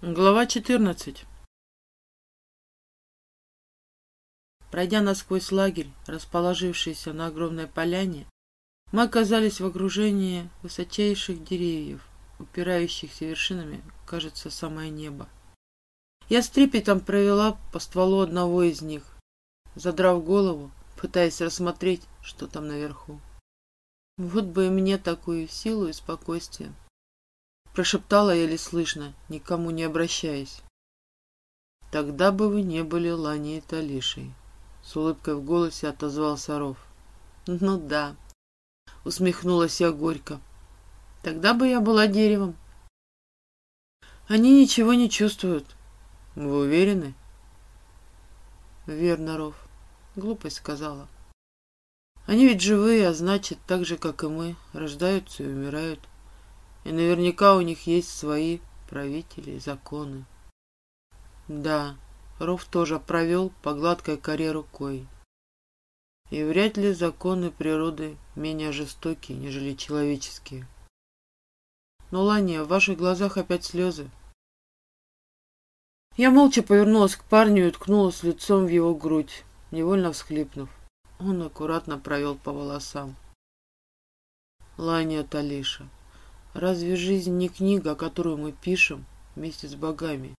Глава 14 Пройдя насквозь лагерь, расположившийся на огромной поляне, мы оказались в окружении высочайших деревьев, упирающихся вершинами, кажется, самое небо. Я с трепетом провела по стволу одного из них, задрав голову, пытаясь рассмотреть, что там наверху. Вот бы и мне такую силу и спокойствие. Прошептала еле слышно, никому не обращаясь. Тогда бы вы не были Ланей и Талишей. С улыбкой в голосе отозвался Ров. Ну да, усмехнулась я горько. Тогда бы я была деревом. Они ничего не чувствуют. Вы уверены? Верно, Ров. Глупость сказала. Они ведь живые, а значит, так же, как и мы, рождаются и умирают. И наверняка у них есть свои правители и законы. Да, Ров тоже провел по гладкой коре рукой. И вряд ли законы природы менее жестокие, нежели человеческие. Но, Лания, в ваших глазах опять слезы. Я молча повернулась к парню и уткнулась лицом в его грудь, невольно всхлипнув. Он аккуратно провел по волосам. Лания Талиша, Разве жизнь не книга, которую мы пишем вместе с богами?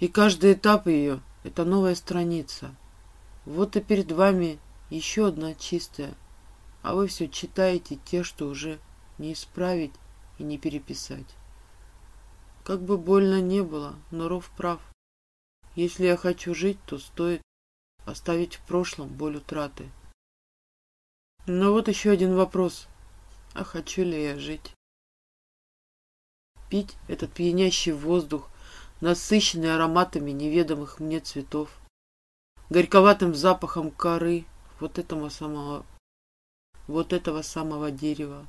И каждый этап ее — это новая страница. Вот и перед вами еще одна чистая, а вы все читаете те, что уже не исправить и не переписать. Как бы больно не было, но Ров прав. Если я хочу жить, то стоит оставить в прошлом боль утраты. Но вот еще один вопрос. А хочу ли я жить? Пить этот пьянящий воздух, насыщенный ароматами неведомых мне цветов, горьковатым запахом коры вот этого самого, вот этого самого дерева,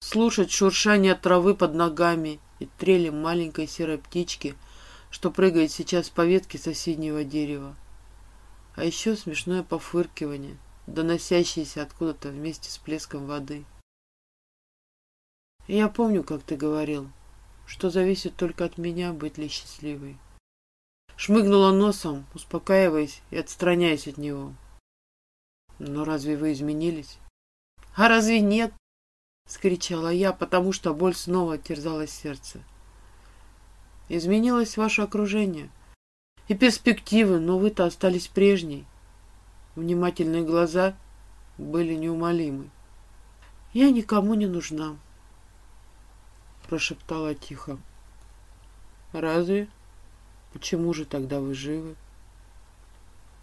слушать шуршание травы под ногами и трели маленькой серой птички, что прыгает сейчас по ветке соседнего дерева. А еще смешное пофыркивание, доносящееся откуда-то вместе с плеском воды. Я помню, как ты говорил, что зависит только от меня, быть ли счастливой. Шмыгнула носом, успокаиваясь и отстраняясь от него. Но разве вы изменились? А разве нет? Скричала я, потому что боль снова терзала сердце. Изменилось ваше окружение и перспективы, но вы-то остались прежней. Внимательные глаза были неумолимы. Я никому не нужна прошептала тихо. Разве? Почему же тогда вы живы?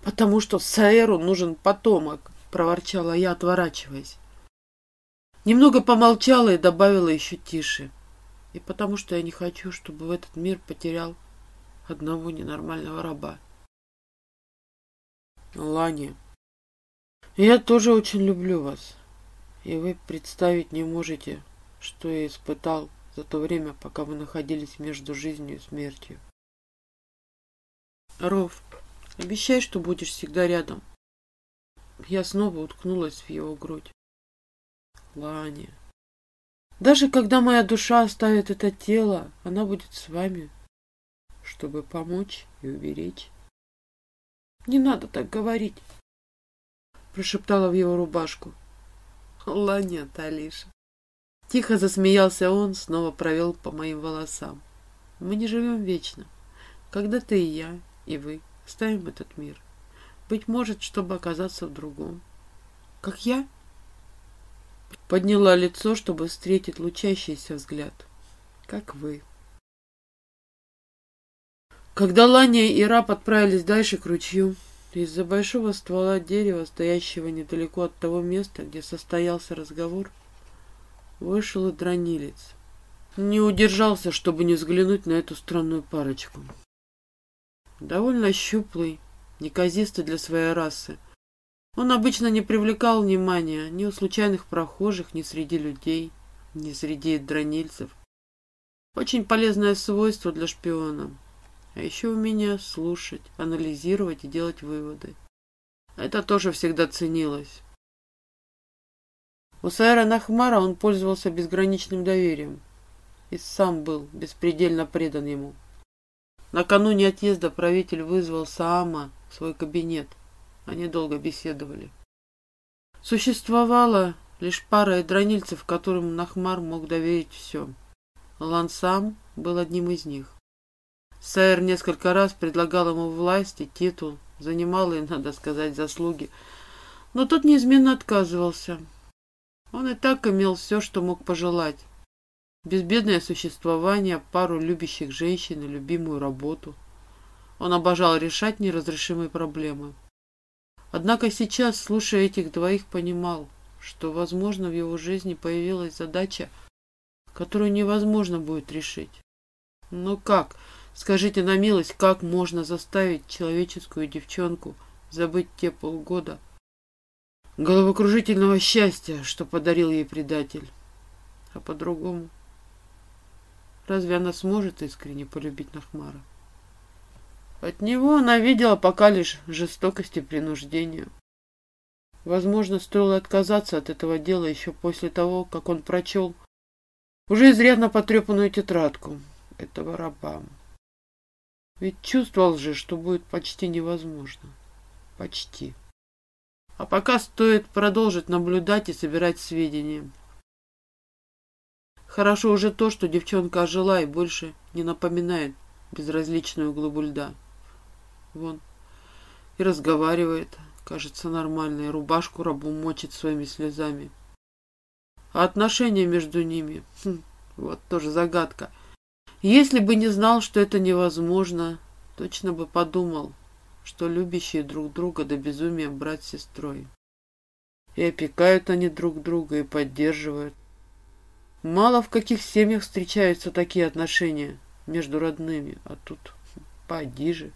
Потому что Саэру нужен потомок, проворчала я, отворачиваясь. Немного помолчала и добавила еще тише. И потому что я не хочу, чтобы в этот мир потерял одного ненормального раба. Ланя, я тоже очень люблю вас. И вы представить не можете, что я испытал, за то время, пока вы находились между жизнью и смертью. Ров, обещай, что будешь всегда рядом. Я снова уткнулась в его грудь. Ланя, даже когда моя душа оставит это тело, она будет с вами, чтобы помочь и уберечь. Не надо так говорить, прошептала в его рубашку. Ланя, Талиша, Тихо засмеялся он, снова провел по моим волосам. Мы не живем вечно. Когда ты и я, и вы ставим этот мир. Быть может, чтобы оказаться в другом. Как я? Подняла лицо, чтобы встретить лучащийся взгляд. Как вы. Когда Ланя и Раб отправились дальше к ручью, из-за большого ствола дерева, стоящего недалеко от того места, где состоялся разговор, Вышел и дронилец. Не удержался, чтобы не взглянуть на эту странную парочку. Довольно щуплый, неказистый для своей расы. Он обычно не привлекал внимания ни у случайных прохожих, ни среди людей, ни среди дронильцев. Очень полезное свойство для шпиона. А еще умение слушать, анализировать и делать выводы. Это тоже всегда ценилось. У Сайра Нахмара он пользовался безграничным доверием и сам был беспредельно предан ему. Накануне отъезда правитель вызвал Саама в свой кабинет. Они долго беседовали. Существовала лишь пара эдронильцев, которым Нахмар мог доверить все. Лансам был одним из них. Сайер несколько раз предлагал ему власть и титул, занимал и, надо сказать, заслуги, но тот неизменно отказывался. Он и так имел все, что мог пожелать. Безбедное существование, пару любящих женщин и любимую работу. Он обожал решать неразрешимые проблемы. Однако сейчас, слушая этих двоих, понимал, что, возможно, в его жизни появилась задача, которую невозможно будет решить. Но как, скажите на милость, как можно заставить человеческую девчонку забыть те полгода головокружительного счастья, что подарил ей предатель? А по-другому? Разве она сможет искренне полюбить Нахмара? От него она видела пока лишь жестокость и принуждение. Возможно, стоило отказаться от этого дела еще после того, как он прочел уже изрядно потрепанную тетрадку этого раба. Ведь чувствовал же, что будет почти невозможно. Почти. А пока стоит продолжить наблюдать и собирать сведения. Хорошо уже то, что девчонка ожила и больше не напоминает безразличную глыбу льда. Вон. И разговаривает, кажется, нормально, и рубашку рабу мочит своими слезами. А отношения между ними, хм, вот тоже загадка. Если бы не знал, что это невозможно, точно бы подумал, что любящие друг друга до безумия брат с сестрой. И опекают они друг друга, и поддерживают. Мало в каких семьях встречаются такие отношения между родными, а тут поди же.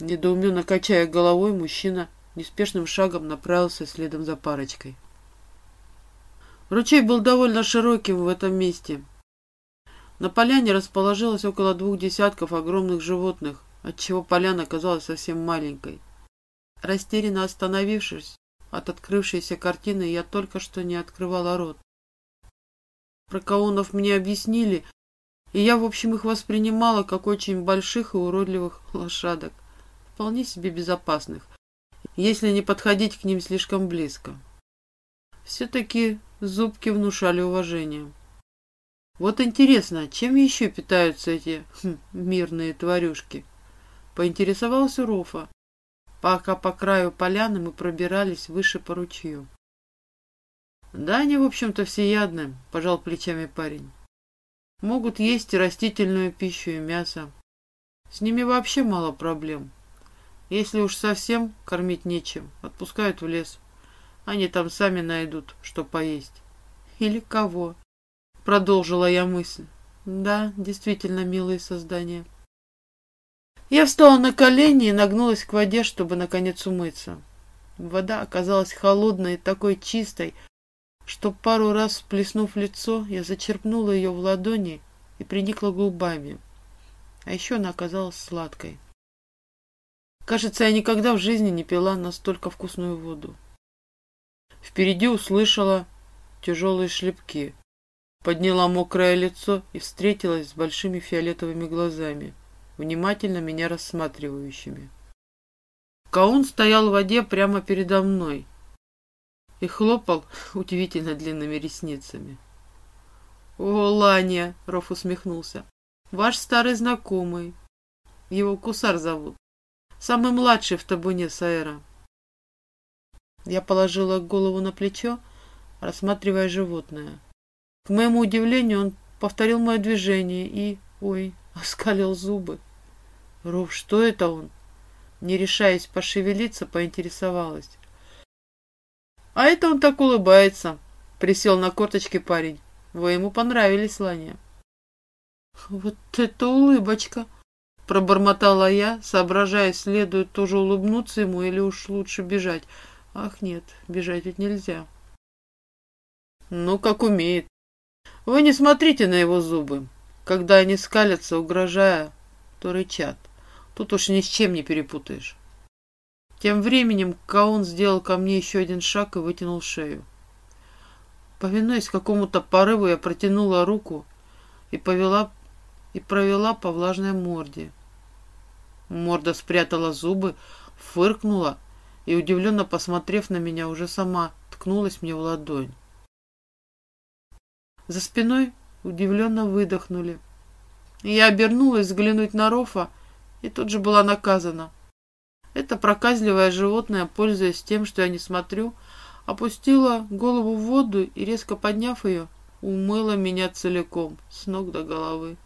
Недоуменно качая головой, мужчина неспешным шагом направился следом за парочкой. Ручей был довольно широким в этом месте. На поляне расположилось около двух десятков огромных животных, отчего поляна казалась совсем маленькой. Растерянно остановившись от открывшейся картины, я только что не открывала рот. Про каунов мне объяснили, и я, в общем, их воспринимала как очень больших и уродливых лошадок, вполне себе безопасных, если не подходить к ним слишком близко. Все-таки зубки внушали уважение. Вот интересно, чем еще питаются эти хм, мирные тварюшки? Поинтересовался Рофа, пока по краю поляны мы пробирались выше по ручью. Да, они, в общем-то, всеядны, пожал плечами парень. Могут есть и растительную пищу, и мясо. С ними вообще мало проблем. Если уж совсем кормить нечем, отпускают в лес. Они там сами найдут, что поесть. Или кого? Продолжила я мысль. Да, действительно милые создания. Я встала на колени и нагнулась к воде, чтобы наконец умыться. Вода оказалась холодной и такой чистой, что пару раз всплеснув лицо, я зачерпнула ее в ладони и приникла губами. А еще она оказалась сладкой. Кажется, я никогда в жизни не пила настолько вкусную воду. Впереди услышала тяжелые шлепки. Подняла мокрое лицо и встретилась с большими фиолетовыми глазами, внимательно меня рассматривающими. Каун стоял в воде прямо передо мной и хлопал удивительно длинными ресницами. «О, Ланя!» — Роф усмехнулся. «Ваш старый знакомый. Его Кусар зовут. Самый младший в табуне Саэра. Я положила голову на плечо, рассматривая животное. К моему удивлению, он повторил мое движение и, ой, оскалил зубы. Ров, что это он? Не решаясь пошевелиться, поинтересовалась. А это он так улыбается, присел на корточки парень. Вы ему понравились, Ланя. Вот это улыбочка! Пробормотала я, соображая, следует тоже улыбнуться ему или уж лучше бежать. Ах нет, бежать ведь нельзя. Ну, как умеет. Вы не смотрите на его зубы. Когда они скалятся, угрожая, то рычат. Тут уж ни с чем не перепутаешь. Тем временем Каун сделал ко мне еще один шаг и вытянул шею. Повинуясь какому-то порыву, я протянула руку и повела и провела по влажной морде. Морда спрятала зубы, фыркнула и, удивленно посмотрев на меня, уже сама ткнулась мне в ладонь. За спиной удивленно выдохнули. Я обернулась взглянуть на Рофа и тут же была наказана. Это проказливое животное, пользуясь тем, что я не смотрю, опустила голову в воду и, резко подняв ее, умыла меня целиком, с ног до головы.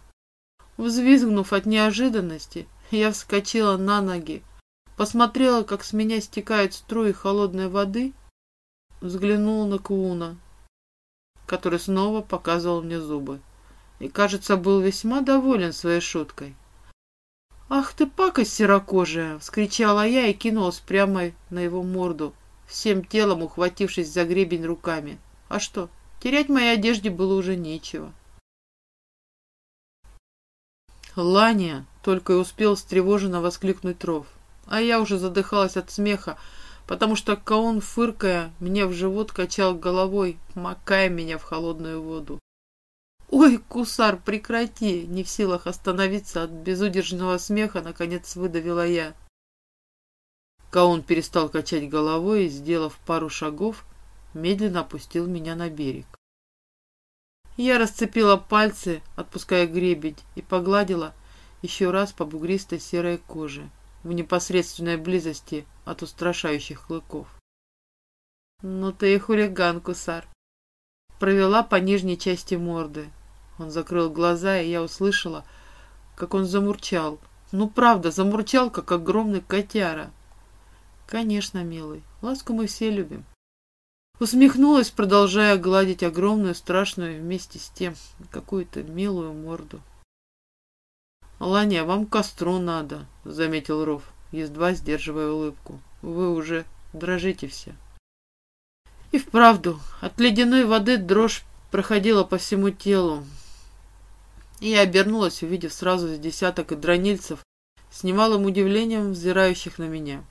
Взвизгнув от неожиданности, я вскочила на ноги, посмотрела, как с меня стекают струи холодной воды, взглянула на Кууна, который снова показывал мне зубы, и, кажется, был весьма доволен своей шуткой. «Ах ты, пакость серокожая!» — вскричала я и кинулась прямо на его морду, всем телом ухватившись за гребень руками. А что, терять моей одежде было уже нечего. «Лания!» — только и успел встревоженно воскликнуть Ров. А я уже задыхалась от смеха, потому что Каон, фыркая, мне в живот качал головой, макая меня в холодную воду. «Ой, кусар, прекрати!» Не в силах остановиться от безудержного смеха, наконец выдавила я. Каун перестал качать головой и, сделав пару шагов, медленно опустил меня на берег. Я расцепила пальцы, отпуская гребень, и погладила еще раз по бугристой серой коже в непосредственной близости от устрашающих клыков. «Ну ты и хулиган, кусар!» Провела по нижней части морды, он закрыл глаза, и я услышала, как он замурчал. Ну, правда, замурчал, как огромный котяра. Конечно, милый, ласку мы все любим. Усмехнулась, продолжая гладить огромную, страшную, вместе с тем, какую-то милую морду. «Ланя, вам к костру надо», — заметил Ров, едва сдерживая улыбку. «Вы уже дрожите все». И вправду, от ледяной воды дрожь проходила по всему телу, и я обернулась, увидев сразу с десяток дронильцев, с немалым удивлением взирающих на меня.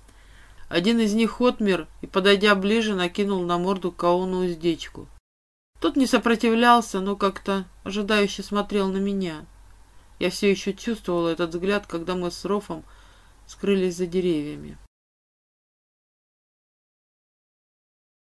Один из них отмер и, подойдя ближе, накинул на морду Кауну уздечку. Тот не сопротивлялся, но как-то ожидающе смотрел на меня. Я все еще чувствовала этот взгляд, когда мы с Рофом скрылись за деревьями.